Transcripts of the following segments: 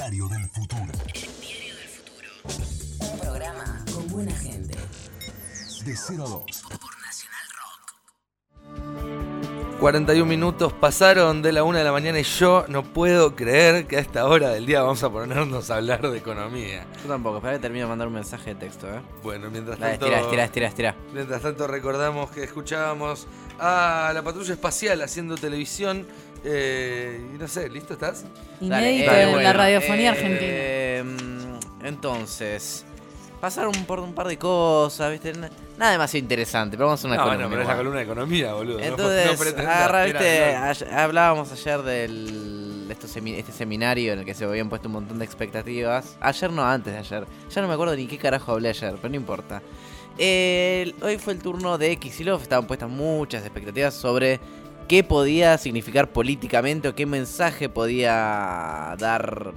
Diario del Futuro. Diario del Futuro. Un programa con buena gente. De 0 a 2. 41 minutos pasaron de la 1 de la mañana y yo no puedo creer que a esta hora del día vamos a ponernos a hablar de economía. Yo tampoco, espera que termine de mandar un mensaje de texto, ¿eh? Bueno, mientras tanto, estira, estira, estira, estira. mientras tanto recordamos que escuchábamos a la patrulla espacial haciendo televisión. eh, y no sé, ¿listo estás? Inédito Dale, eh, en la radiofonía eh, argentina. mm, Entonces, pasaron por un par de cosas, ¿viste? Nada demasiado interesante, pero vamos a una no, columna bueno, pero es la columna de economía, boludo. Entonces, no agarra, ¿viste? Ayer- hablábamos ayer del de estos este seminario en el que se habían puesto un montón de expectativas. Ayer no, antes de ayer. Ya no me acuerdo ni qué carajo hablé ayer, pero no importa. El- hoy fue el turno de Kicillof, estaban puestas muchas expectativas sobre qué podía significar políticamente o qué mensaje podía dar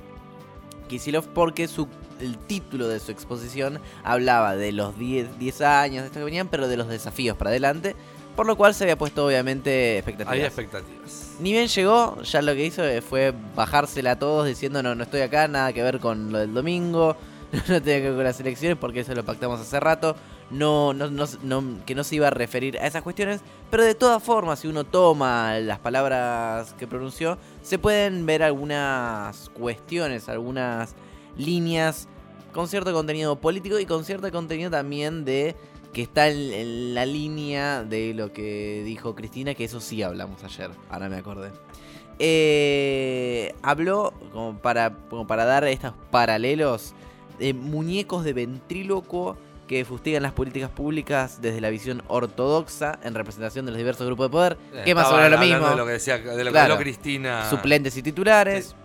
Kicillof porque su, el título de su exposición hablaba de los 10, 10 años de esto que venían, pero de los desafíos para adelante, por lo cual se había puesto obviamente expectativas. Había expectativas. Ni bien llegó, ya lo que hizo fue bajársela a todos diciendo no, no estoy acá, nada que ver con lo del domingo, no tiene que ver con las elecciones porque eso lo pactamos hace rato, no, no, no, no- que no se iba a referir a esas cuestiones, pero de todas formas, si uno toma las palabras que pronunció, se pueden ver algunas cuestiones, algunas líneas con cierto contenido político y con cierto contenido también de que está en, en la línea de lo que dijo Cristina, que eso sí hablamos ayer, ahora me acordé. Eh, habló, como para, como para dar estos paralelos, de muñecos de ventrílocuo que fustigan las políticas públicas desde la visión ortodoxa en representación de los diversos grupos de poder, que más o menos lo mismo De lo que decía, de lo que Claro. habló Cristina. suplentes y titulares.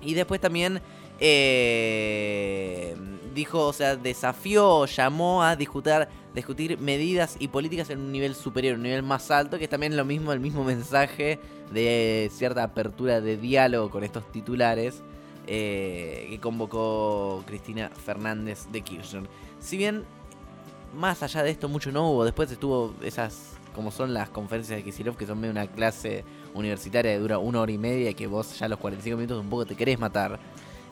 Y después también eh, dijo, o sea, desafió, llamó a discutir, discutir medidas y políticas en un nivel superior, un nivel más alto, que es también lo mismo, el mismo mensaje de cierta apertura de diálogo con estos titulares eh, que convocó Cristina Fernández de Kirchner. Si bien más allá de esto mucho no hubo, después estuvo esas como son las conferencias de Kicillof, que son medio una clase universitaria que dura una hora y media, que vos ya a los 45 minutos un poco te querés matar.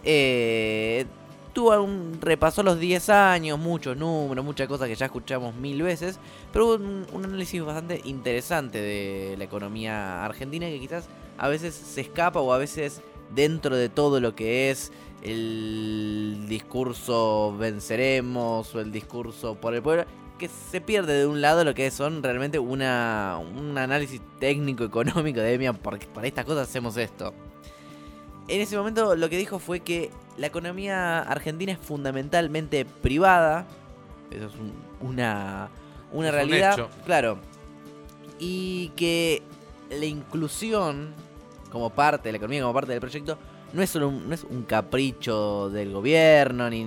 Eh, tuvo un repasó los 10 años, muchos números, muchas cosas que ya escuchamos mil veces, pero un, análisis bastante interesante de la economía argentina que quizás a veces se escapa o a veces dentro de todo lo que es el discurso venceremos o el discurso por el pueblo, que se pierde de un lado lo que son realmente una, un análisis técnico, económico de, mira, por estas cosas hacemos esto. En ese momento lo que dijo fue que la economía argentina es fundamentalmente privada, eso es un- una, una Es un realidad, hecho. claro, y que la inclusión como parte de la economía, como parte del proyecto, no es solo un, no es un capricho del gobierno, ni,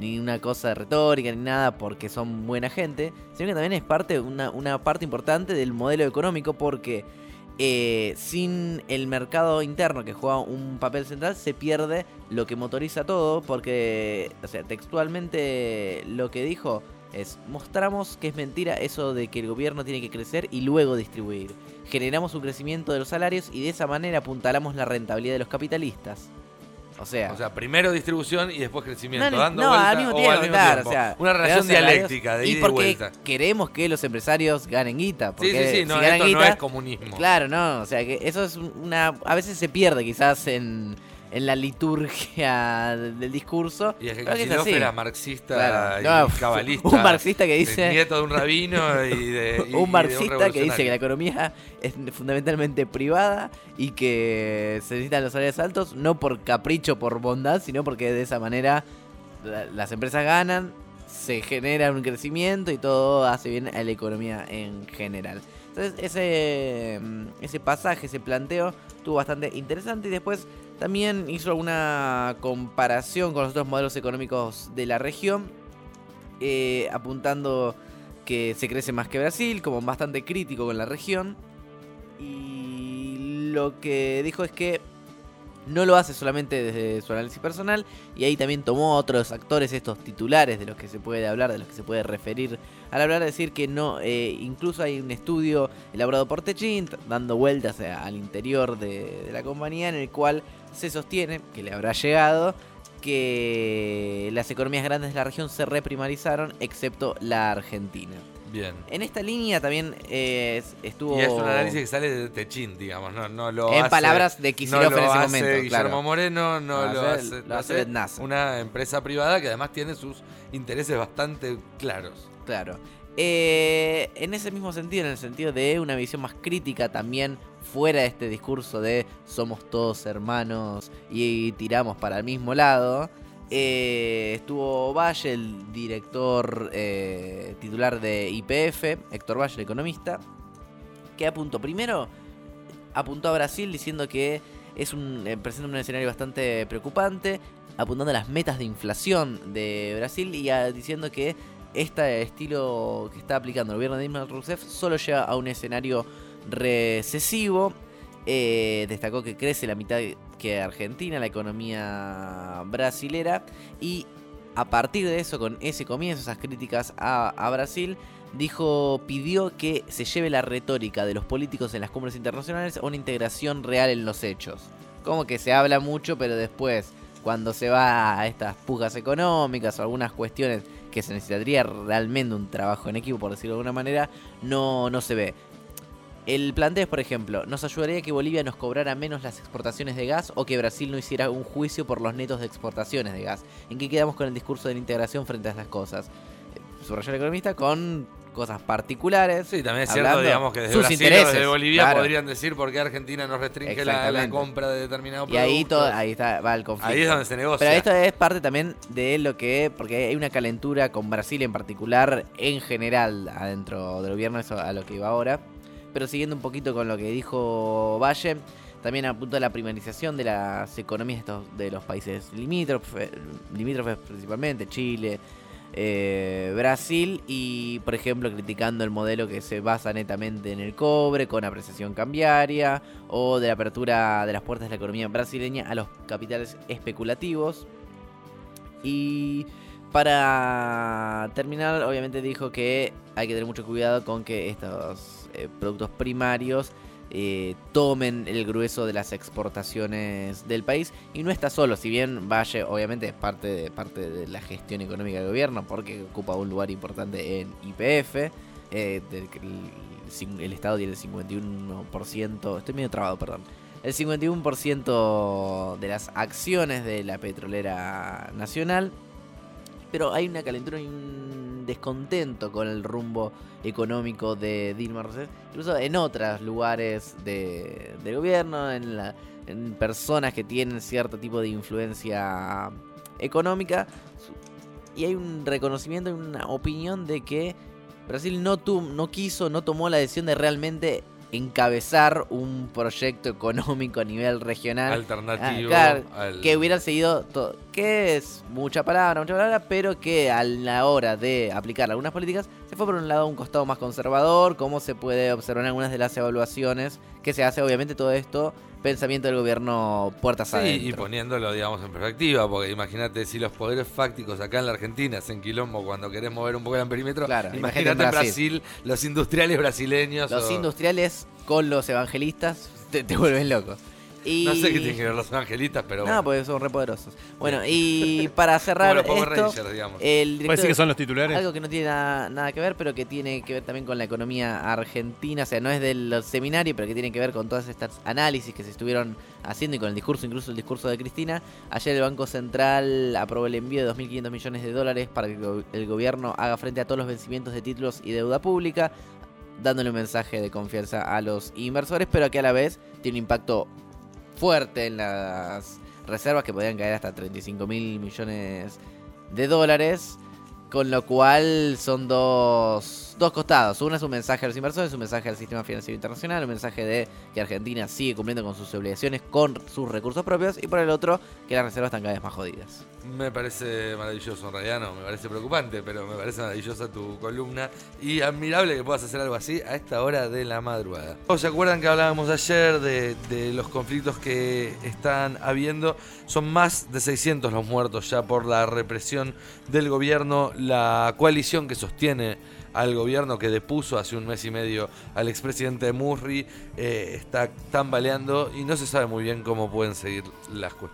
ni una cosa de retórica, ni nada porque son buena gente, sino que también es parte, una, una parte importante del modelo económico porque eh, sin el mercado interno que juega un papel central se pierde lo que motoriza todo porque, o sea, textualmente lo que dijo es, mostramos que es mentira eso de que el gobierno tiene que crecer y luego distribuir. Generamos un crecimiento de los salarios y de esa manera apuntalamos la rentabilidad de los capitalistas. O sea, O sea, primero distribución y después crecimiento. no, dando no, vuelta al mismo o tiempo, al mismo claro, tiempo. o sea, Una relación dialéctica de y ida y porque vuelta. queremos que los empresarios ganen guita. Porque sí, sí, no, si ganan esto no guita, es comunismo. Claro, no, o sea que eso es una... A veces se pierde quizás en, en la liturgia del discurso. Y es así. era marxista Claro, y no, cabalista. un marxista que dice- Nieto de un rabino y de. y- y de un marxista que dice que la economía es fundamentalmente privada y que se necesitan los salarios altos no por capricho, por bondad, sino porque de esa manera la- las empresas ganan, se genera un crecimiento y todo hace bien a la economía en general. Entonces ese, mm, ese pasaje, ese planteo estuvo bastante interesante y después también hizo alguna comparación con los otros modelos económicos de la región, eh, apuntando que se crece más que Brasil, como bastante crítico con la región. Y lo que dijo es que no lo hace solamente desde su análisis personal y ahí también tomó otros actores, estos titulares de los que se puede hablar, de los que se puede referir al hablar, de decir que no, eh, incluso hay un estudio elaborado por Techint dando vueltas a- al interior de la compañía en el cual se sostiene, que le habrá llegado, que las economías grandes de la región se reprimarizaron, excepto la Argentina. Bien. En esta línea también eh, estuvo... Y es un análisis que sale de Techín, digamos, no, no lo En hace- palabras de Kicillof no lo en ese hace momento, Guillermo claro. Moreno, no Lo lo hace- hace, lo lo hace hace Betnasa. una empresa privada que además tiene sus intereses bastante claros. Claro. Eh, en ese mismo sentido, en el sentido de una visión más crítica también fuera de este discurso de somos todos hermanos y tiramos para el mismo lado, eh, estuvo Valle, el director eh, titular de IPF, Héctor Valle, el economista, que apuntó primero, apuntó a Brasil diciendo que es un, eh, presenta un escenario bastante preocupante, apuntando a las metas de inflación de Brasil y diciendo que este estilo que está aplicando el gobierno de Dilma Rousseff solo lleva a un escenario recesivo. Destacó que crece la mitad que Argentina, la economía brasilera. Y a partir de eso, con ese comienzo, esas críticas a, a Brasil, dijo, pidió que se lleve la retórica de los políticos en las cumbres internacionales a una integración real en los hechos. Como que se habla mucho, pero después, cuando se va a estas pujas económicas o algunas cuestiones que se necesitaría realmente un trabajo en equipo, por decirlo de alguna manera, no, no se ve. El planteo es, por ejemplo, ¿nos ayudaría que Bolivia nos cobrara menos las exportaciones de gas o que Brasil no hiciera un juicio por los netos de exportaciones de gas? ¿En qué quedamos con el discurso de la integración frente a estas cosas? Eh, Subrayó el economista con cosas particulares. Sí, también es cierto, digamos, que desde sus Brasil o intereses, desde Bolivia claro. podrían decir por qué Argentina nos restringe la, compra de determinado Y producto. ahí, todo, ahí está, va el conflicto. Ahí es donde se negocia. Pero esto es parte también de lo que. Porque hay una calentura con Brasil en particular, en general, adentro del gobierno, eso a lo que iba ahora. Pero siguiendo un poquito con lo que dijo Valle, también apunta a la primarización de las economías de, estos- de los países limítrofes, limítrofes principalmente, Chile, eh, Brasil, y por ejemplo criticando el modelo que se basa netamente en el cobre, con apreciación cambiaria, o de la apertura de las puertas de la economía brasileña a los capitales especulativos. Y para terminar, obviamente dijo que hay que tener mucho cuidado con que estos eh, productos primarios eh, tomen el grueso de las exportaciones del país. Y no está solo, si bien Valle obviamente es parte de, parte de la gestión económica del gobierno, porque ocupa un lugar importante en IPF, eh, el, el Estado tiene el 51%, estoy medio trabado, perdón. El 51% de las acciones de la petrolera nacional. Pero hay una calentura y un descontento con el rumbo económico de Dilma Rousseff. Incluso en otros lugares de, del gobierno, en, la- en personas que tienen cierto tipo de influencia económica. Y hay un reconocimiento una opinión de que Brasil no, tu- no quiso, no tomó la decisión de realmente encabezar un proyecto económico a nivel regional alternativo. Ah, claro, al- que hubieran seguido todo. Que es mucha palabra, mucha palabra, pero que a la hora de aplicar algunas políticas se fue por un lado un costado más conservador, como se puede observar en algunas de las evaluaciones que se hace, obviamente, todo esto, pensamiento del gobierno puertas Sí, adentro. y poniéndolo, digamos, en perspectiva, porque imagínate si los poderes fácticos acá en la Argentina hacen quilombo cuando querés mover un poco el perímetro. Claro, imagínate en en Brasil. los industriales brasileños. Los o- industriales con los evangelistas te, te vuelven locos. Y... No sé qué tienen que ver los evangelistas, pero No, bueno. porque son repoderosos. Bueno, y para Como cerrar los Power esto, Rangers, digamos. el ¿Puede director decir que son los titulares? Algo que no tiene nada, nada que ver, pero que tiene que ver también con la economía argentina. O sea, no es del seminario, pero que tiene que ver con todas estas análisis que se estuvieron haciendo y con el discurso, incluso el discurso de Cristina. Ayer el Banco Central aprobó el envío de 2.500 millones de dólares para que el gobierno haga frente a todos los vencimientos de títulos y deuda pública, dándole un mensaje de confianza a los inversores, pero que a la vez tiene un impacto fuerte en las reservas que podrían caer hasta 35 mil millones de dólares. Con lo cual son dos dos, dos costados. Uno es un mensaje a los inversores, un mensaje al sistema financiero internacional, un mensaje de que Argentina sigue cumpliendo con sus obligaciones con sus recursos propios, y por el otro, que las reservas están cada vez más jodidas. Me parece maravilloso, en realidad no, me parece preocupante, pero me parece maravillosa tu columna y admirable que puedas hacer algo así a esta hora de la madrugada. ¿O ¿Se acuerdan que hablábamos ayer de los conflictos que están habiendo? Son más de 600 los muertos ya por la represión del gobierno, la coalición que sostiene al gobierno que depuso hace un mes y medio al expresidente Murri eh, está tambaleando y no se sabe muy bien cómo pueden seguir las cuestiones.